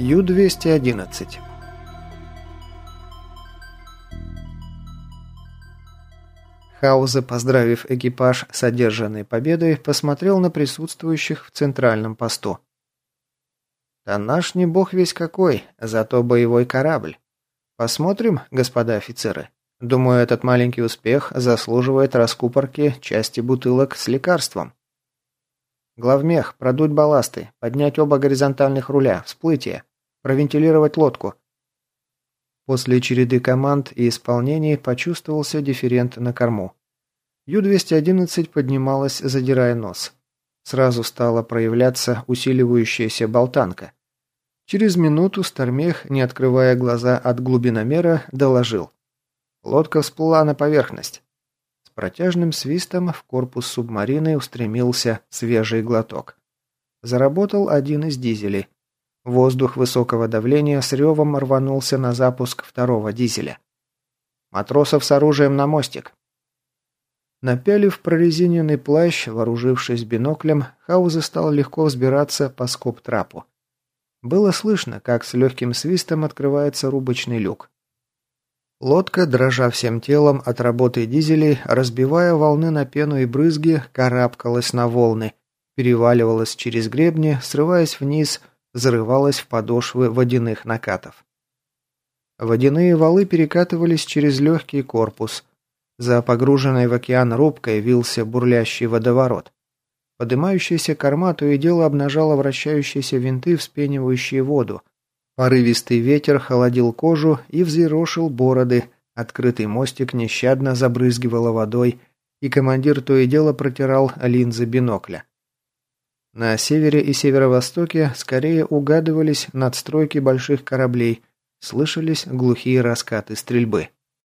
Ю-211 Хаузе, поздравив экипаж с одержанной победой, посмотрел на присутствующих в центральном посту. «Да наш не бог весь какой, зато боевой корабль. Посмотрим, господа офицеры. Думаю, этот маленький успех заслуживает раскупорки части бутылок с лекарством. Главмех, продуть балласты, поднять оба горизонтальных руля, всплытие, провентилировать лодку, После череды команд и исполнений почувствовался дифферент на корму. Ю-211 поднималась, задирая нос. Сразу стала проявляться усиливающаяся болтанка. Через минуту Стармех, не открывая глаза от глубиномера, доложил. Лодка всплыла на поверхность. С протяжным свистом в корпус субмарины устремился свежий глоток. Заработал один из дизелей. Воздух высокого давления с ревом рванулся на запуск второго дизеля. «Матросов с оружием на мостик!» Напялив прорезиненный плащ, вооружившись биноклем, Хаузе стал легко взбираться по скоб-трапу. Было слышно, как с легким свистом открывается рубочный люк. Лодка, дрожа всем телом от работы дизелей, разбивая волны на пену и брызги, карабкалась на волны, переваливалась через гребни, срываясь вниз, зарывалась в подошвы водяных накатов. Водяные валы перекатывались через легкий корпус. За погруженной в океан рубкой вился бурлящий водоворот. Подымающаяся корма то и дело обнажала вращающиеся винты, вспенивающие воду. Порывистый ветер холодил кожу и взъерошил бороды, открытый мостик нещадно забрызгивало водой, и командир то и дело протирал линзы бинокля. На севере и северо-востоке скорее угадывались надстройки больших кораблей, слышались глухие раскаты стрельбы.